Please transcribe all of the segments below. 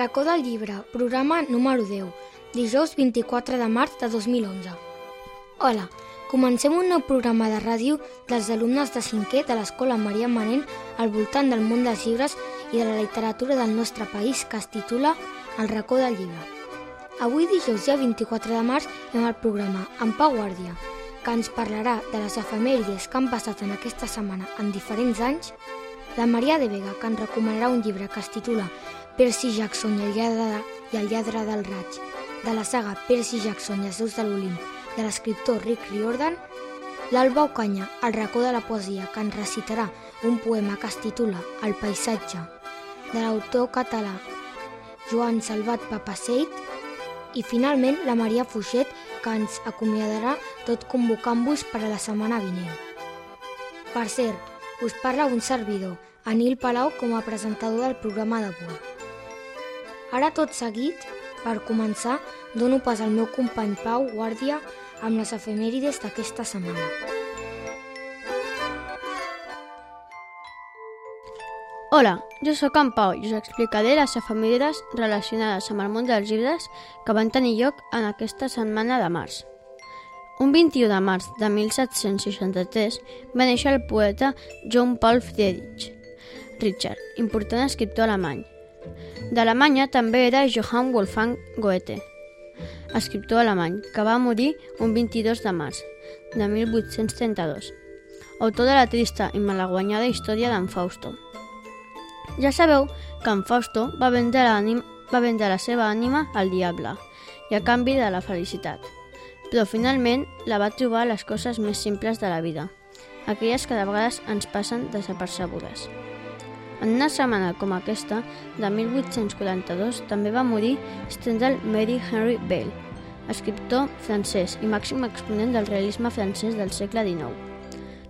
Racó del llibre, programa número 10, dijous 24 de març de 2011. Hola, comencem un nou programa de ràdio dels alumnes de cinquè de l'Escola Maria Manent al voltant del món dels llibres i de la literatura del nostre país que es titula El racó del llibre. Avui dijous dia 24 de març hem el programa En Pau Guàrdia, que ens parlarà de les efemèrides que han passat en aquesta setmana en diferents anys, la Maria de Vega, que ens recomanarà un llibre que es titula Percy Jackson i el lladre, i el lladre del raig, de la saga Percy Jackson i els seus de l'Olimp, de l'escriptor Rick Riordan, l'Alba Ocanya, el racó de la poesia, que ens recitarà un poema que es titula El paisatge, de l'autor català Joan Salvat Papaseit, i finalment la Maria Fuixet, que ens acomiadarà tot convocant-vos per a la setmana vinent. Per cert, us parla un servidor, Anil Palau, com a presentador del programa d'avui. Ara tot seguit, per començar, dono pas al meu company Pau Guàrdia amb les efemèrides d'aquesta setmana. Hola, jo sóc en Pau i us explicaré les efemèrides relacionades amb el món dels llibres que van tenir lloc en aquesta setmana de març. Un 21 de març de 1763 va néixer el poeta John Paul Friedrich Richard, important escriptor alemany. D'Alemanya també era Johann Wolfgang Goethe, escriptor alemany, que va morir un 22 de març de 1832, autor de la trista i malaguanyada història d'en Fausto. Ja sabeu que en Fausto va vendre, va vendre la seva ànima al diable i a canvi de la felicitat. Però finalment la va trobar a les coses més simples de la vida, aquelles que de vegades ens passen desapercebudes. En una setmana com aquesta, de 1842, també va morir Stendhal Mary Henry Bell, escriptor francès i màxim exponent del realisme francès del segle XIX.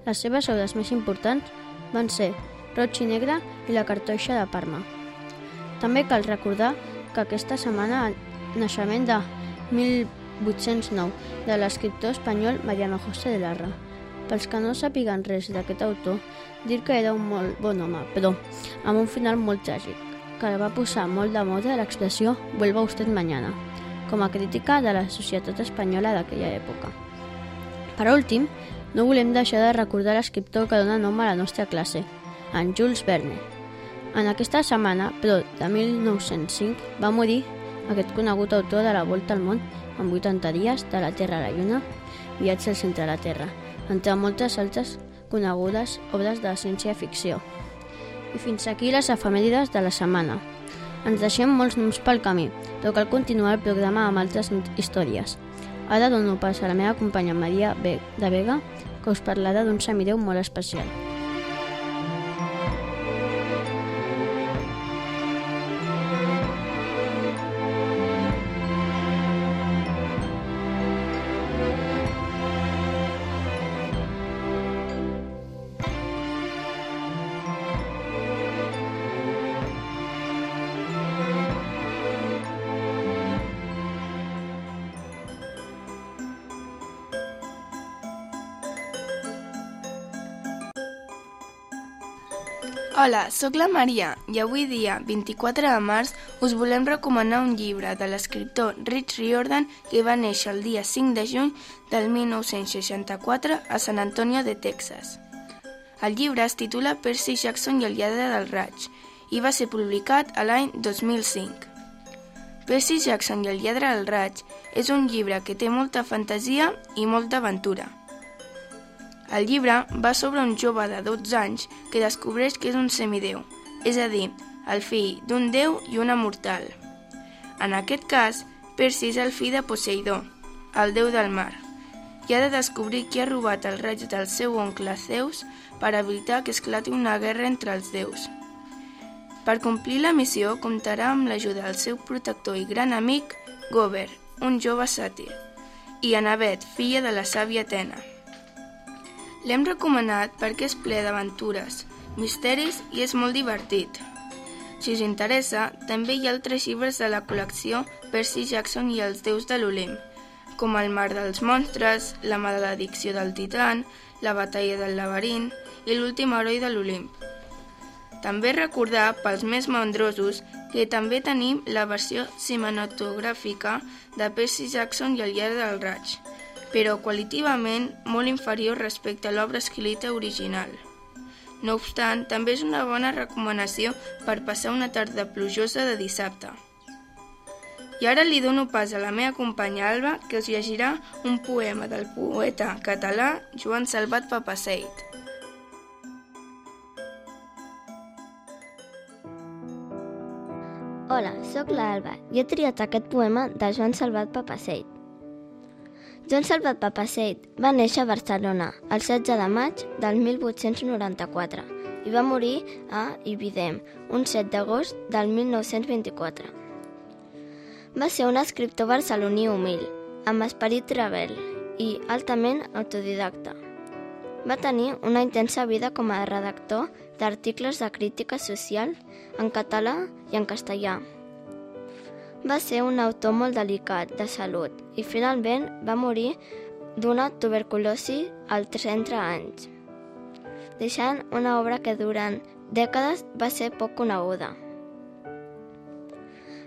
Les seves obres més importants van ser Roig i Negre i la cartoixa de Parma. També cal recordar que aquesta setmana el naixement de 1809 de l'escriptor espanyol Mariano José de Larra. Pels que no sàpiguen res d'aquest autor, dir que era un molt bon home, però amb un final molt tràgic, que va posar molt de moda l'expressió «vuelva usted mañana», com a crítica de la societat espanyola d'aquella època. Per últim, no volem deixar de recordar l'escriptor que dona nom a la nostra classe, en Jules Verne. En aquesta setmana, però de 1905, va morir aquest conegut autor de la Volta al món en 80 dies de la Terra a la Lluna, Viatge al centre de la Terra, entre moltes altres conegudes obres de ciència-ficció. I fins aquí les efemèrides de la setmana. Ens deixem molts noms pel camí, però cal continuar el programa amb altres històries. Ara dono pas a la meva companya Maria B. de Vega, que us parlarà d'un semideu molt especial. Hola, sóc la Maria i avui dia, 24 de març, us volem recomanar un llibre de l'escriptor Rich Riordan que va néixer el dia 5 de juny del 1964 a San Antonio de Texas. El llibre es titula Percy Jackson i el lladre del raig i va ser publicat a l'any 2005. Percy Jackson i el lladre del raig és un llibre que té molta fantasia i molta aventura. El llibre va sobre un jove de 12 anys que descobreix que és un semideu, és a dir, el fill d'un déu i una mortal. En aquest cas, Percy és el fill de Poseidó, el déu del mar, i ha de descobrir qui ha robat el raig del seu oncle Zeus per evitar que esclati una guerra entre els déus. Per complir la missió, comptarà amb l'ajuda del seu protector i gran amic, Gober, un jove sàtir, i Anabet, filla de la sàvia Atena. L'hem recomanat perquè és ple d'aventures, misteris i és molt divertit. Si us interessa, també hi ha altres llibres de la col·lecció Percy Jackson i els déus de l'Olimp, com el mar dels monstres, la maledicció del titan, la batalla del laberint i l'últim heroi de l'Olimp. També recordar pels més mandrosos que també tenim la versió cinematogràfica de Percy Jackson i el llarg del raig, però qualitativament molt inferior respecte a l'obra escrita original. No obstant, també és una bona recomanació per passar una tarda plujosa de dissabte. I ara li dono pas a la meva companya Alba, que us llegirà un poema del poeta català Joan Salvat Papaseit. Hola, sóc l'Alba i he triat aquest poema de Joan Salvat Papaseit. Joan Salvat Papaseit va néixer a Barcelona el 16 de maig del 1894 i va morir a Ibidem un 7 d'agost del 1924. Va ser un escriptor barceloní humil, amb esperit rebel i altament autodidacta. Va tenir una intensa vida com a redactor d'articles de crítica social en català i en castellà. Va ser un autor molt delicat de salut i finalment va morir d'una tuberculosi als 30 anys, deixant una obra que durant dècades va ser poc coneguda.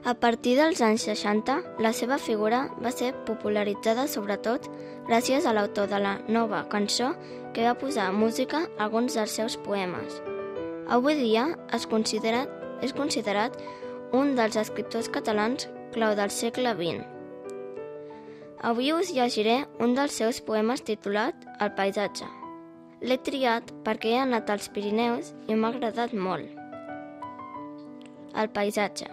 A partir dels anys 60, la seva figura va ser popularitzada sobretot gràcies a l'autor de la nova cançó que va posar música a alguns dels seus poemes. Avui dia es considera, és considerat un dels escriptors catalans clau del segle XX. Avui us llegiré un dels seus poemes titulat El paisatge. L'he triat perquè he anat als Pirineus i m'ha agradat molt. El paisatge.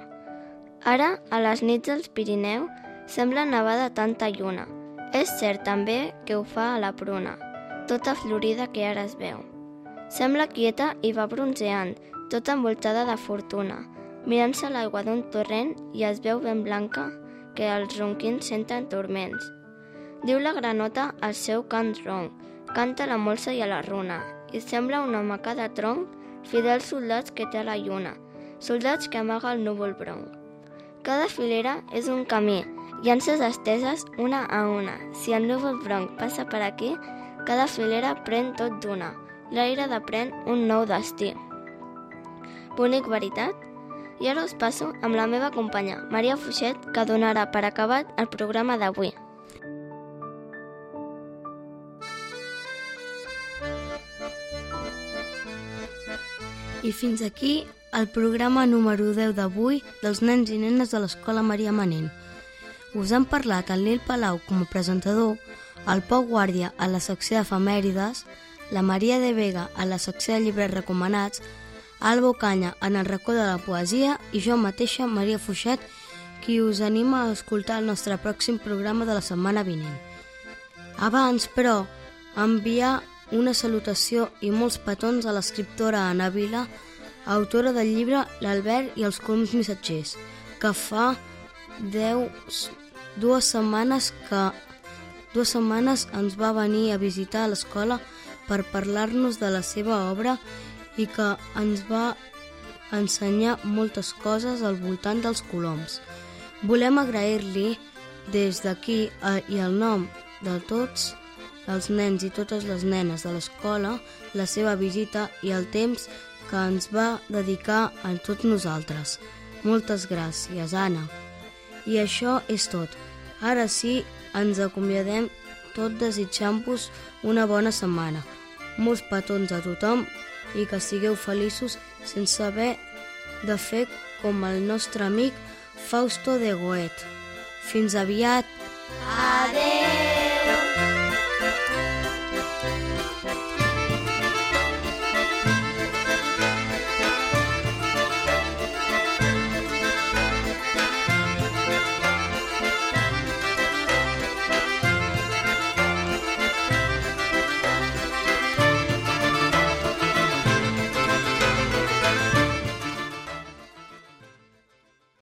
Ara, a les nits dels Pirineu, sembla nevar de tanta lluna. És cert també que ho fa a la pruna, tota florida que ara es veu. Sembla quieta i va bronzeant, tota envoltada de fortuna, mirant-se l'aigua d'un torrent i es veu ben blanca que els ronquins senten turments. Diu la granota al seu cant ronc, canta la molsa i a la runa, i sembla una maca de tronc, fidels soldats que té la lluna, soldats que amaga el núvol bronc. Cada filera és un camí, llances esteses una a una. Si el núvol bronc passa per aquí, cada filera pren tot d'una, l'aire depren un nou destí. Bonic veritat? I ara us passo amb la meva companya, Maria Fuixet, que donarà per acabat el programa d'avui. I fins aquí el programa número 10 d'avui dels nens i nenes de l'Escola Maria Manent. Us han parlat el Nil Palau com a presentador, el Pau Guàrdia a la secció d'efemèrides, la Maria de Vega a la secció de llibres recomanats, Alba Ocanya en el racó de la poesia i jo mateixa, Maria Fuixet, qui us anima a escoltar el nostre pròxim programa de la setmana vinent. Abans, però, enviar una salutació i molts petons a l'escriptora Anna Vila, autora del llibre L'Albert i els coloms missatgers, que fa deu, dues setmanes que dues setmanes ens va venir a visitar l'escola per parlar-nos de la seva obra i que ens va ensenyar moltes coses al voltant dels coloms. Volem agrair-li des d'aquí eh, i el nom de tots els nens i totes les nenes de l'escola la seva visita i el temps que ens va dedicar a tots nosaltres. Moltes gràcies, Anna. I això és tot. Ara sí, ens acomiadem tot desitjant-vos una bona setmana molts petons a tothom i que sigueu feliços sense haver de fer com el nostre amic Fausto de Goet. Fins aviat! Adeu!